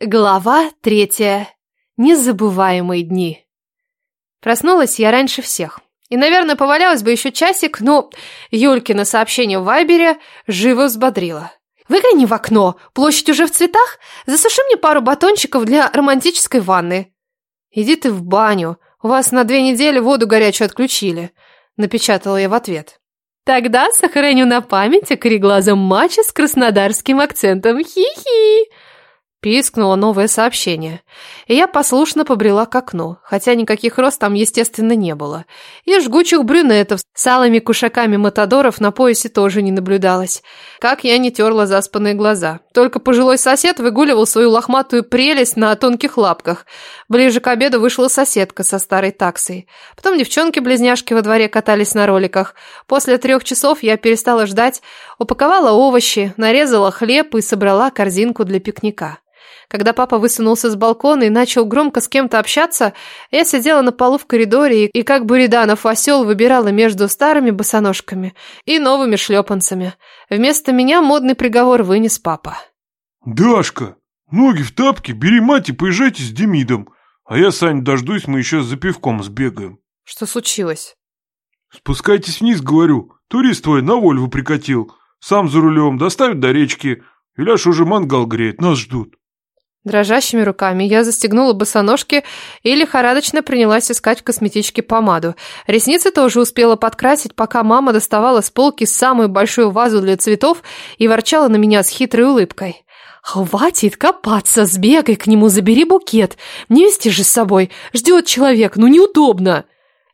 Глава третья. Незабываемые дни. Проснулась я раньше всех. И, наверное, повалялась бы еще часик, но Юлькина сообщение в Вайбере живо взбодрило. «Выгляни в окно, площадь уже в цветах, засуши мне пару батончиков для романтической ванны». «Иди ты в баню, у вас на две недели воду горячую отключили», – напечатала я в ответ. «Тогда сохраню на память окореглазом матча с краснодарским акцентом, хи-хи», Пискнуло новое сообщение, и я послушно побрела к окну, хотя никаких рост там, естественно, не было. И жгучих брюнетов с алыми кушаками матадоров на поясе тоже не наблюдалось. Как я не терла заспанные глаза. Только пожилой сосед выгуливал свою лохматую прелесть на тонких лапках. Ближе к обеду вышла соседка со старой таксой. Потом девчонки-близняшки во дворе катались на роликах. После трех часов я перестала ждать, Упаковала овощи, нарезала хлеб и собрала корзинку для пикника. Когда папа высунулся с балкона и начал громко с кем-то общаться, я сидела на полу в коридоре и, как буриданов осел, выбирала между старыми босоножками и новыми шлепанцами. Вместо меня модный приговор вынес папа. «Дашка, ноги в тапки, бери мать и поезжайте с Демидом. А я, Сань, дождусь, мы еще за пивком сбегаем». «Что случилось?» «Спускайтесь вниз, говорю. Турист твой на Вольву прикатил. Сам за рулем, доставит до речки. Иляш уже мангал греет, нас ждут. Дрожащими руками я застегнула босоножки и лихорадочно принялась искать в косметичке помаду. Ресницы тоже успела подкрасить, пока мама доставала с полки самую большую вазу для цветов и ворчала на меня с хитрой улыбкой. «Хватит копаться, сбегай к нему, забери букет. Не вести же с собой. Ждет человек, ну неудобно!»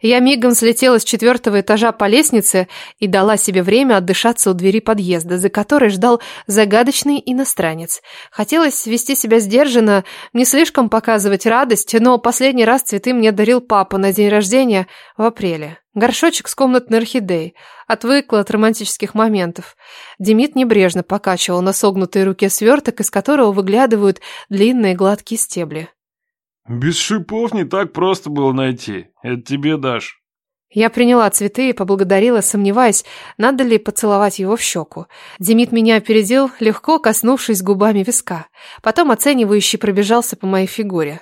Я мигом слетела с четвертого этажа по лестнице и дала себе время отдышаться у двери подъезда, за которой ждал загадочный иностранец. Хотелось вести себя сдержанно, не слишком показывать радость, но последний раз цветы мне дарил папа на день рождения в апреле. Горшочек с комнатной орхидеей. Отвыкла от романтических моментов. Демид небрежно покачивал на согнутой руке сверток, из которого выглядывают длинные гладкие стебли. Без шипов не так просто было найти. Это тебе дашь. Я приняла цветы и поблагодарила, сомневаясь, надо ли поцеловать его в щеку. Демид меня опередил, легко коснувшись губами виска. Потом оценивающий пробежался по моей фигуре.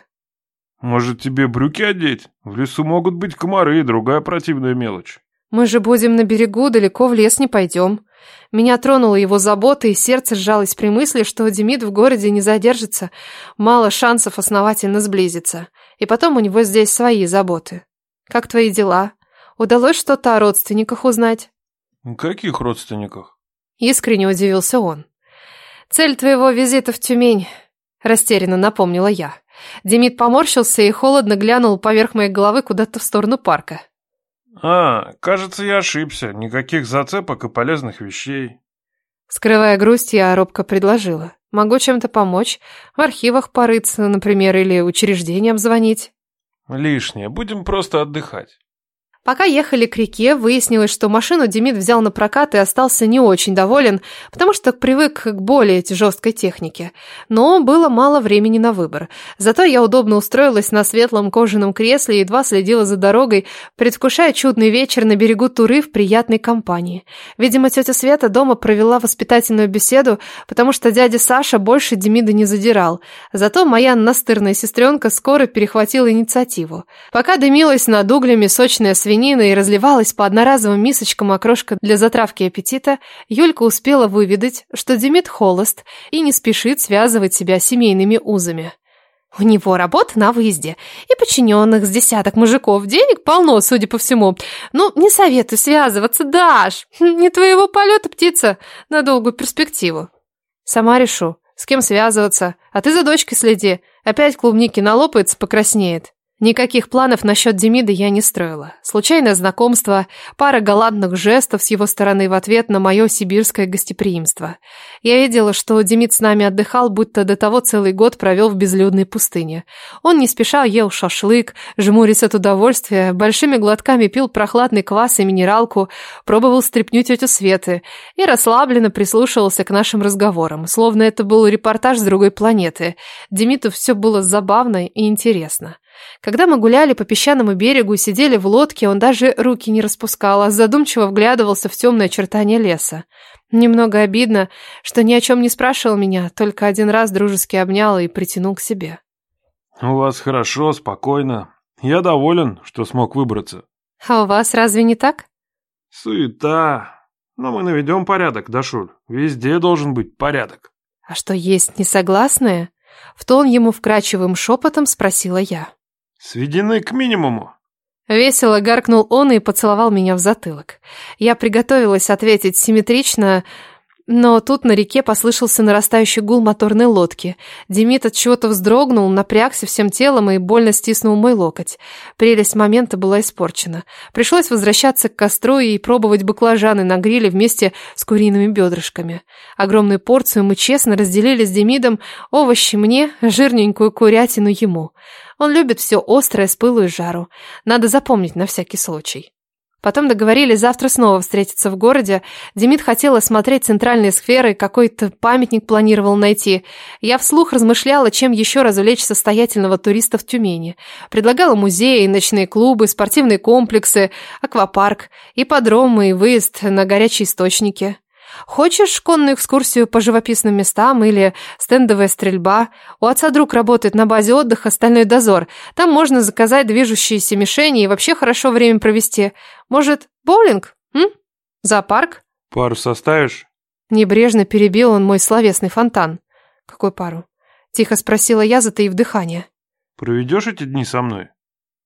«Может, тебе брюки одеть? В лесу могут быть комары и другая противная мелочь». «Мы же будем на берегу, далеко в лес не пойдем». Меня тронула его забота, и сердце сжалось при мысли, что Демид в городе не задержится, мало шансов основательно сблизиться. И потом у него здесь свои заботы. Как твои дела? Удалось что-то о родственниках узнать? Каких родственниках? Искренне удивился он. Цель твоего визита в Тюмень, растерянно напомнила я. Демид поморщился и холодно глянул поверх моей головы куда-то в сторону парка. «А, кажется, я ошибся. Никаких зацепок и полезных вещей». Скрывая грусть, я робко предложила. «Могу чем-то помочь. В архивах порыться, например, или учреждением звонить». «Лишнее. Будем просто отдыхать». Пока ехали к реке, выяснилось, что машину Демид взял на прокат и остался не очень доволен, потому что привык к более жесткой технике. Но было мало времени на выбор. Зато я удобно устроилась на светлом кожаном кресле и едва следила за дорогой, предвкушая чудный вечер на берегу Туры в приятной компании. Видимо, тетя Света дома провела воспитательную беседу, потому что дядя Саша больше Демида не задирал. Зато моя настырная сестренка скоро перехватила инициативу. Пока дымилась над углями сочная света, свинина и разливалась по одноразовым мисочкам окрошка для затравки аппетита, Юлька успела выведать, что Демид холост и не спешит связывать себя семейными узами. У него работа на выезде, и подчиненных с десяток мужиков, денег полно, судя по всему. Ну, не советую связываться, Даш, не твоего полета птица на долгую перспективу. Сама решу, с кем связываться, а ты за дочкой следи, опять клубники налопается, покраснеет. Никаких планов насчет Демида я не строила. Случайное знакомство, пара галантных жестов с его стороны в ответ на мое сибирское гостеприимство. Я видела, что Демид с нами отдыхал, будто до того целый год провел в безлюдной пустыне. Он не спеша ел шашлык, жмурясь от удовольствия, большими глотками пил прохладный квас и минералку, пробовал стряпню тетю Светы и расслабленно прислушивался к нашим разговорам, словно это был репортаж с другой планеты. Демиту все было забавно и интересно. Когда мы гуляли по песчаному берегу и сидели в лодке, он даже руки не распускал, а задумчиво вглядывался в темное очертание леса. Немного обидно, что ни о чем не спрашивал меня, только один раз дружески обнял и притянул к себе. «У вас хорошо, спокойно. Я доволен, что смог выбраться». «А у вас разве не так?» «Суета. Но мы наведем порядок, Дашуль. Везде должен быть порядок». «А что, есть несогласные?» В тон ему вкрачивым шепотом спросила я сведены к минимуму. Весело гаркнул он и поцеловал меня в затылок. Я приготовилась ответить симметрично, но тут на реке послышался нарастающий гул моторной лодки. Демид от чего-то вздрогнул, напрягся всем телом и больно стиснул мой локоть. Прелесть момента была испорчена. Пришлось возвращаться к костру и пробовать баклажаны на гриле вместе с куриными бедрышками. Огромную порцию мы честно разделили с Демидом овощи мне, жирненькую курятину ему. Он любит все острое с пылу и жару. Надо запомнить на всякий случай. Потом договорились завтра снова встретиться в городе. Демид хотел осмотреть центральные сферы, какой-то памятник планировал найти. Я вслух размышляла, чем еще развлечь состоятельного туриста в Тюмени. Предлагала музеи, ночные клубы, спортивные комплексы, аквапарк, ипподромы и выезд на горячие источники. Хочешь конную экскурсию по живописным местам или стендовая стрельба? У отца друг работает на базе отдыха «Стальной дозор». Там можно заказать движущиеся мишени и вообще хорошо время провести. Может, боулинг? М? Зоопарк? Пару составишь? Небрежно перебил он мой словесный фонтан. Какой пару? Тихо спросила я, затаив дыхание. Проведешь эти дни со мной?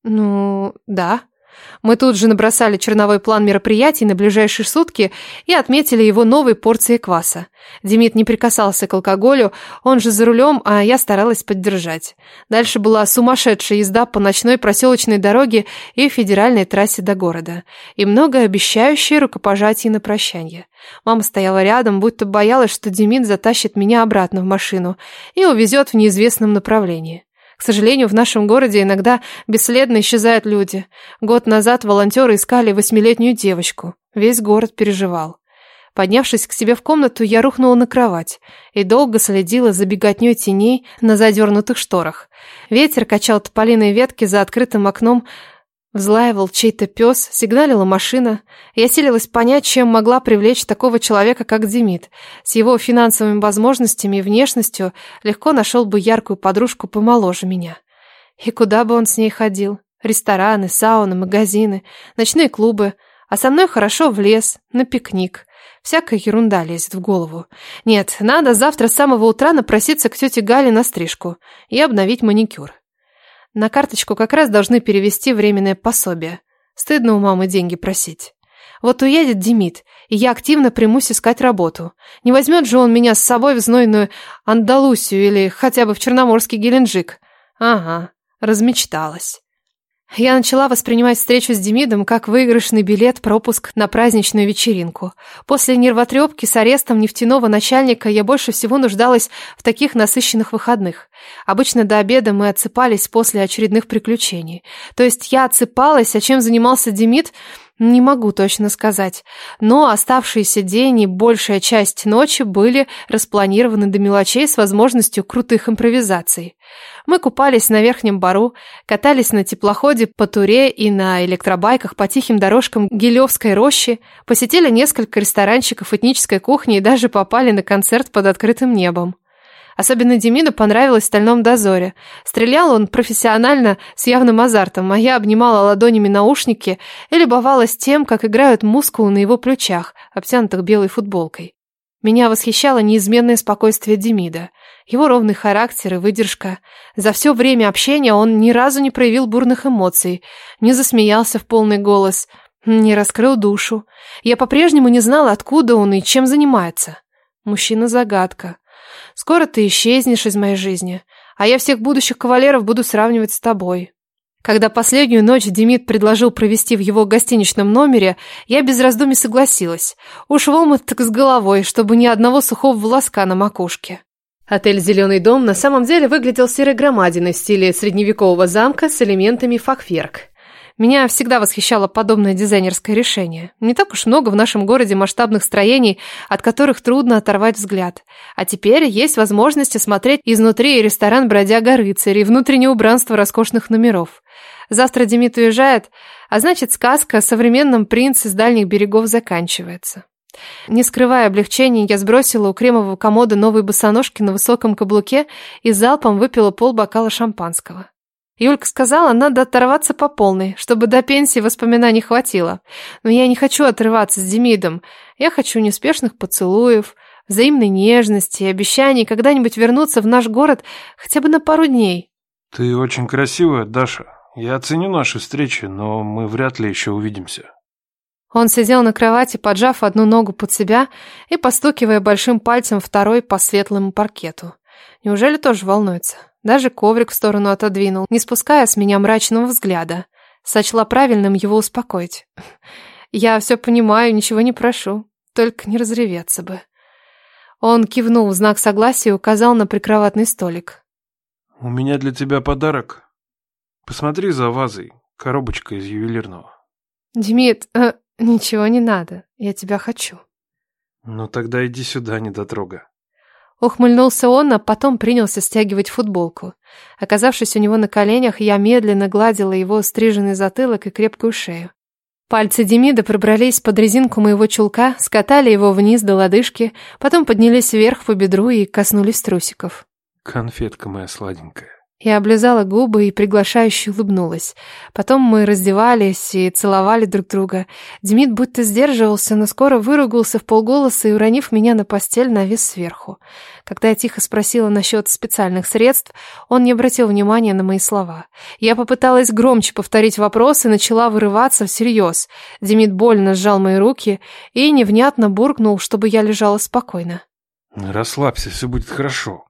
Ну, да. Мы тут же набросали черновой план мероприятий на ближайшие сутки и отметили его новой порцией кваса. Демид не прикасался к алкоголю, он же за рулем, а я старалась поддержать. Дальше была сумасшедшая езда по ночной проселочной дороге и федеральной трассе до города. И многообещающие рукопожатие на прощание. Мама стояла рядом, будто боялась, что Демид затащит меня обратно в машину и увезет в неизвестном направлении. К сожалению, в нашем городе иногда бесследно исчезают люди. Год назад волонтеры искали восьмилетнюю девочку. Весь город переживал. Поднявшись к себе в комнату, я рухнула на кровать и долго следила за беготней теней на задернутых шторах. Ветер качал тополиные ветки за открытым окном, Взлаивал чей-то пес, сигналила машина. Я силилась понять, чем могла привлечь такого человека, как Демид. С его финансовыми возможностями и внешностью легко нашел бы яркую подружку помоложе меня. И куда бы он с ней ходил? Рестораны, сауны, магазины, ночные клубы. А со мной хорошо в лес, на пикник. Всякая ерунда лезет в голову. Нет, надо завтра с самого утра напроситься к тете Гале на стрижку и обновить маникюр. На карточку как раз должны перевести временное пособие. Стыдно у мамы деньги просить. Вот уедет Демид, и я активно примусь искать работу. Не возьмет же он меня с собой в знойную Андалусию или хотя бы в Черноморский Геленджик. Ага, размечталась. Я начала воспринимать встречу с Демидом как выигрышный билет пропуск на праздничную вечеринку. После нервотрепки с арестом нефтяного начальника я больше всего нуждалась в таких насыщенных выходных. Обычно до обеда мы отсыпались после очередных приключений. То есть я отсыпалась, а чем занимался Демид – не могу точно сказать, но оставшиеся день и большая часть ночи были распланированы до мелочей с возможностью крутых импровизаций. Мы купались на Верхнем Бару, катались на теплоходе по Туре и на электробайках по тихим дорожкам Гилевской рощи, посетили несколько ресторанчиков этнической кухни и даже попали на концерт под открытым небом. Особенно Демиду понравилось в стальном дозоре. Стрелял он профессионально, с явным азартом, а я обнимала ладонями наушники и любовалась тем, как играют мускулы на его плечах, обтянутых белой футболкой. Меня восхищало неизменное спокойствие Демида, его ровный характер и выдержка. За все время общения он ни разу не проявил бурных эмоций, не засмеялся в полный голос, не раскрыл душу. Я по-прежнему не знала, откуда он и чем занимается. Мужчина-загадка. Скоро ты исчезнешь из моей жизни, а я всех будущих кавалеров буду сравнивать с тобой. Когда последнюю ночь Демид предложил провести в его гостиничном номере, я без раздумий согласилась. Уж в омут так с головой, чтобы ни одного сухого волоска на макушке. Отель «Зеленый дом» на самом деле выглядел серой громадиной в стиле средневекового замка с элементами фахверк. Меня всегда восхищало подобное дизайнерское решение. Не так уж много в нашем городе масштабных строений, от которых трудно оторвать взгляд. А теперь есть возможность осмотреть изнутри ресторан «Бродяга рыцарь» и внутреннее убранство роскошных номеров. Завтра Демид уезжает, а значит сказка о современном принце с дальних берегов заканчивается. Не скрывая облегчения, я сбросила у кремового комода новые босоножки на высоком каблуке и залпом выпила пол бокала шампанского. Юлька сказала, надо оторваться по полной, чтобы до пенсии воспоминаний хватило. Но я не хочу отрываться с Демидом. Я хочу неспешных поцелуев, взаимной нежности и обещаний когда-нибудь вернуться в наш город хотя бы на пару дней. Ты очень красивая, Даша. Я оценю наши встречи, но мы вряд ли еще увидимся. Он сидел на кровати, поджав одну ногу под себя и постукивая большим пальцем второй по светлому паркету. Неужели тоже волнуется? Даже коврик в сторону отодвинул, не спуская с меня мрачного взгляда. Сочла правильным его успокоить. «Я все понимаю, ничего не прошу. Только не разреветься бы». Он кивнул в знак согласия и указал на прикроватный столик. «У меня для тебя подарок. Посмотри за вазой, коробочка из ювелирного». Димит, э, ничего не надо. Я тебя хочу». «Ну тогда иди сюда, не дотрога. Ухмыльнулся он, а потом принялся стягивать футболку. Оказавшись у него на коленях, я медленно гладила его стриженный затылок и крепкую шею. Пальцы Демида пробрались под резинку моего чулка, скатали его вниз до лодыжки, потом поднялись вверх по бедру и коснулись трусиков. «Конфетка моя сладенькая». Я облизала губы и приглашающе улыбнулась. Потом мы раздевались и целовали друг друга. Демид будто сдерживался, но скоро выругался в полголоса и, уронив меня на постель, навис сверху. Когда я тихо спросила насчет специальных средств, он не обратил внимания на мои слова. Я попыталась громче повторить вопрос и начала вырываться всерьез. Демид больно сжал мои руки и невнятно буркнул, чтобы я лежала спокойно. «Расслабься, все будет хорошо»,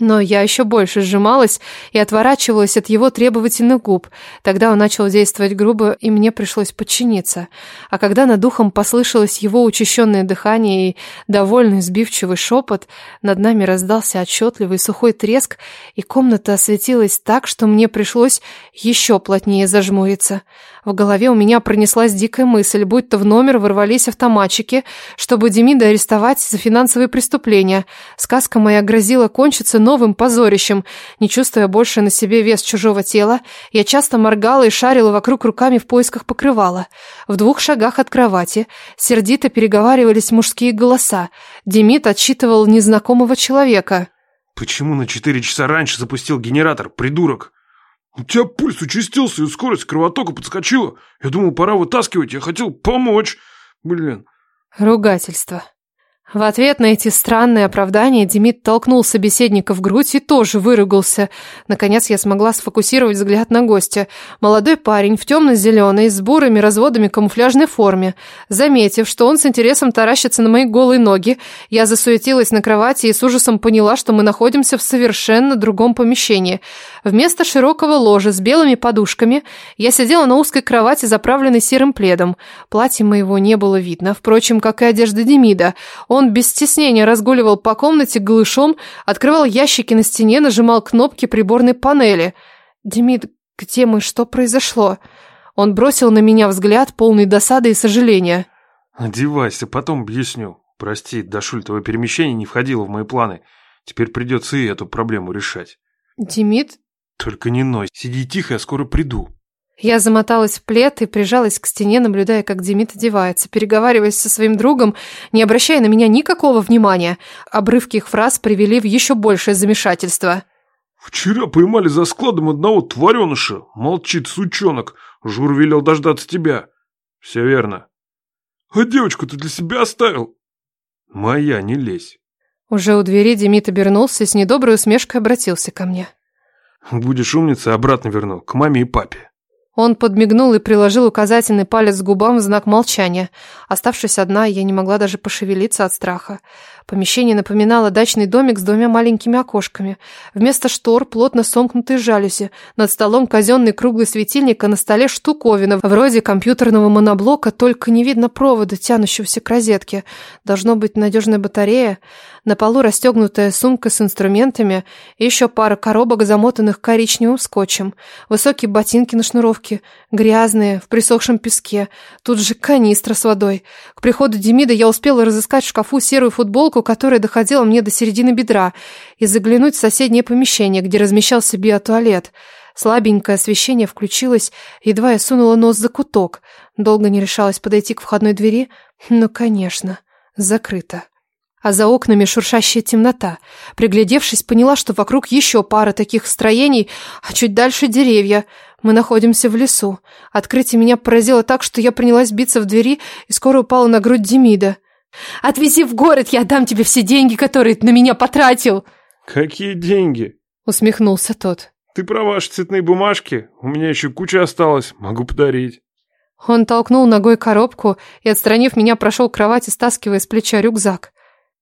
но я еще больше сжималась и отворачивалась от его требовательных губ. Тогда он начал действовать грубо, и мне пришлось подчиниться. А когда над ухом послышалось его учащенное дыхание и довольный, сбивчивый шепот, над нами раздался отчетливый сухой треск, и комната осветилась так, что мне пришлось еще плотнее зажмуриться. В голове у меня пронеслась дикая мысль, будто в номер ворвались автоматчики, чтобы Демида арестовать за финансовые преступления. Сказка моя грозила кончиться новым позорищем. Не чувствуя больше на себе вес чужого тела, я часто моргала и шарила вокруг руками в поисках покрывала. В двух шагах от кровати сердито переговаривались мужские голоса. Демид отчитывал незнакомого человека. «Почему на четыре часа раньше запустил генератор, придурок?» У тебя пульс участился и скорость кровотока подскочила. Я думал, пора вытаскивать, я хотел помочь. Блин. Ругательство. В ответ на эти странные оправдания Демид толкнул собеседника в грудь и тоже выругался. Наконец я смогла сфокусировать взгляд на гостя. Молодой парень в темно-зеленой, с бурыми разводами камуфляжной форме. Заметив, что он с интересом таращится на мои голые ноги, я засуетилась на кровати и с ужасом поняла, что мы находимся в совершенно другом помещении. Вместо широкого ложа с белыми подушками я сидела на узкой кровати, заправленной серым пледом. Платье моего не было видно, впрочем, как и одежда Демида. Он он без стеснения разгуливал по комнате голышом, открывал ящики на стене, нажимал кнопки приборной панели. «Демид, где мы? Что произошло?» Он бросил на меня взгляд, полный досады и сожаления. «Одевайся, потом объясню. Прости, до шультовое перемещение не входило в мои планы. Теперь придется и эту проблему решать». «Демид?» «Только не ной. Сиди тихо, я скоро приду». Я замоталась в плед и прижалась к стене, наблюдая, как Демид одевается, переговариваясь со своим другом, не обращая на меня никакого внимания. Обрывки их фраз привели в еще большее замешательство. «Вчера поймали за складом одного твареныша. Молчит, сучонок. Жур велел дождаться тебя». «Все верно». «А девочку ты для себя оставил?» «Моя, не лезь». Уже у двери Демид обернулся и с недоброй усмешкой обратился ко мне. «Будешь умница, обратно верну, к маме и папе». Он подмигнул и приложил указательный палец к губам в знак молчания. Оставшись одна, я не могла даже пошевелиться от страха. Помещение напоминало дачный домик с двумя маленькими окошками. Вместо штор плотно сомкнутые жалюзи. Над столом казенный круглый светильник, а на столе штуковина, вроде компьютерного моноблока, только не видно провода, тянущегося к розетке. Должно быть надежная батарея. На полу расстегнутая сумка с инструментами и еще пара коробок, замотанных коричневым скотчем, высокие ботинки на шнуровке, грязные, в присохшем песке, тут же канистра с водой. К приходу Демида я успела разыскать в шкафу серую футболку, которая доходила мне до середины бедра, и заглянуть в соседнее помещение, где размещался биотуалет. Слабенькое освещение включилось, едва я сунула нос за куток. Долго не решалась подойти к входной двери, но, конечно, закрыто а за окнами шуршащая темнота. Приглядевшись, поняла, что вокруг еще пара таких строений, а чуть дальше деревья. Мы находимся в лесу. Открытие меня поразило так, что я принялась биться в двери и скоро упала на грудь Демида. «Отвези в город, я дам тебе все деньги, которые ты на меня потратил!» «Какие деньги?» — усмехнулся тот. «Ты про ваши цветные бумажки. У меня еще куча осталось, могу подарить». Он толкнул ногой коробку и, отстранив меня, прошел к кровати, стаскивая с плеча рюкзак.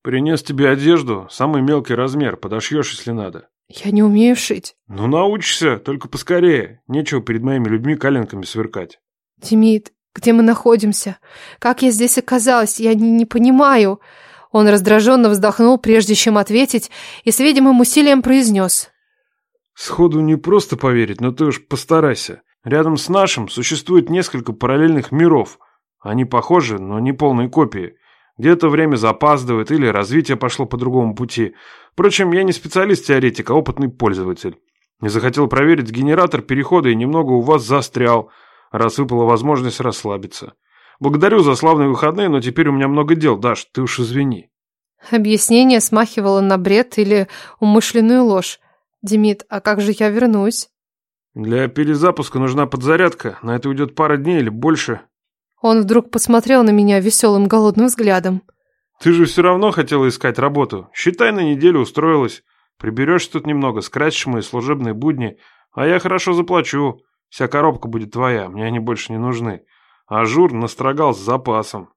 Принес тебе одежду, самый мелкий размер, подошьешь, если надо. Я не умею шить. Ну научишься, только поскорее. Нечего перед моими людьми коленками сверкать. Демид, где мы находимся? Как я здесь оказалась? Я не, не понимаю. Он раздраженно вздохнул, прежде чем ответить, и с видимым усилием произнес. Сходу не просто поверить, но ты уж постарайся. Рядом с нашим существует несколько параллельных миров. Они похожи, но не полные копии. Где-то время запаздывает или развитие пошло по другому пути. Впрочем, я не специалист-теоретик, а опытный пользователь. Не захотел проверить генератор перехода и немного у вас застрял, раз выпала возможность расслабиться. Благодарю за славные выходные, но теперь у меня много дел, Даш, ты уж извини. Объяснение смахивало на бред или умышленную ложь. Демид, а как же я вернусь? Для перезапуска нужна подзарядка. На это уйдет пара дней или больше. Он вдруг посмотрел на меня веселым голодным взглядом. «Ты же все равно хотела искать работу. Считай, на неделю устроилась. Приберешься тут немного, скрасишь мои служебные будни, а я хорошо заплачу. Вся коробка будет твоя, мне они больше не нужны». Ажур настрогал с запасом.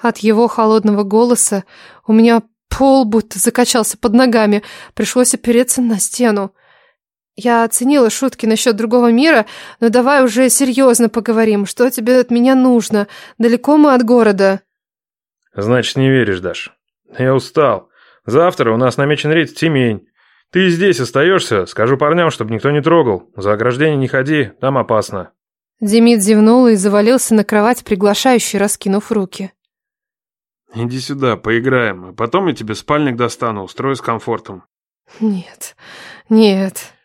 От его холодного голоса у меня пол будто закачался под ногами. Пришлось опереться на стену. Я оценила шутки насчет другого мира, но давай уже серьезно поговорим, что тебе от меня нужно. Далеко мы от города. Значит, не веришь, Даш. Я устал. Завтра у нас намечен рейд в Тимень. Ты здесь остаешься, скажу парням, чтобы никто не трогал. За ограждение не ходи, там опасно. Демид зевнул и завалился на кровать, приглашающий, раскинув руки. «Иди сюда, поиграем, а потом я тебе спальник достану, устрою с комфортом». «Нет, нет»,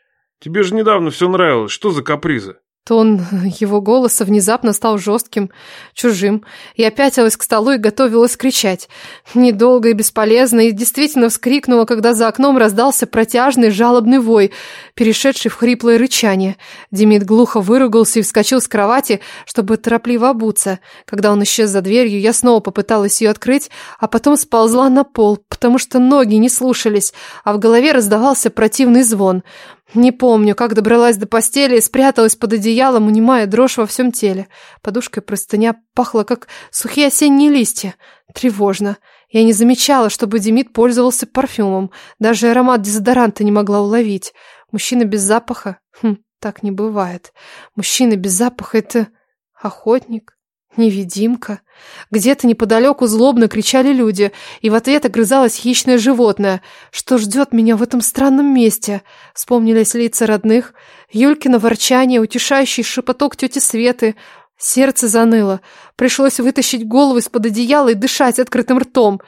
Тебе же недавно все нравилось. Что за капризы? Тон его голоса внезапно стал жестким, чужим. Я пятилась к столу и готовилась кричать. Недолго и бесполезно, и действительно вскрикнула, когда за окном раздался протяжный жалобный вой, перешедший в хриплое рычание. Демид глухо выругался и вскочил с кровати, чтобы торопливо обуться. Когда он исчез за дверью, я снова попыталась ее открыть, а потом сползла на пол, потому что ноги не слушались, а в голове раздавался противный звон. Не помню, как добралась до постели и спряталась под одеялом, унимая дрожь во всем теле. Подушкой простыня пахла, как сухие осенние листья. Тревожно. Я не замечала, чтобы Демид пользовался парфюмом. Даже аромат дезодоранта не могла уловить. Мужчина без запаха? Хм, так не бывает. Мужчина без запаха — это охотник, «Невидимка». Где-то неподалеку злобно кричали люди, и в ответ огрызалось хищное животное. «Что ждет меня в этом странном месте?» Вспомнились лица родных, Юлькино ворчание, утешающий шепоток тети Светы. Сердце заныло. Пришлось вытащить голову из-под одеяла и дышать открытым ртом.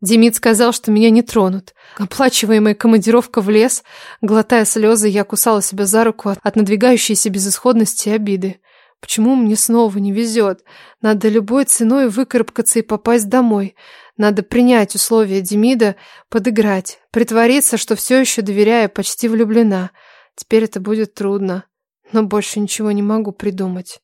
Демид сказал, что меня не тронут. Оплачиваемая командировка в лес, глотая слезы, я кусала себя за руку от надвигающейся безысходности и обиды. Почему мне снова не везет? Надо любой ценой выкарабкаться и попасть домой. Надо принять условия Демида, подыграть, притвориться, что все еще доверяя, почти влюблена. Теперь это будет трудно, но больше ничего не могу придумать.